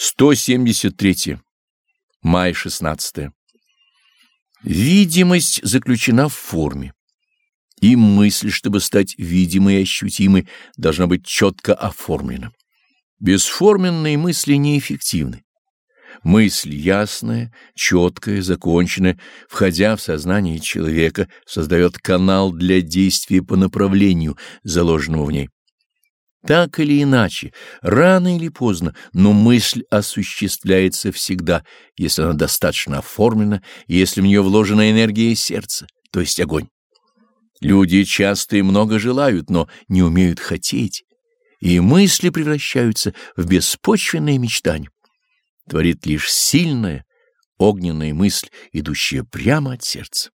173. Май 16. Видимость заключена в форме. И мысль, чтобы стать видимой и ощутимой, должна быть четко оформлена. Бесформенные мысли неэффективны. Мысль ясная, четкая, законченная, входя в сознание человека, создает канал для действия по направлению, заложенному в ней. Так или иначе, рано или поздно, но мысль осуществляется всегда, если она достаточно оформлена и если в нее вложена энергия сердца, то есть огонь. Люди часто и много желают, но не умеют хотеть, и мысли превращаются в беспочвенные мечтания. Творит лишь сильная, огненная мысль, идущая прямо от сердца.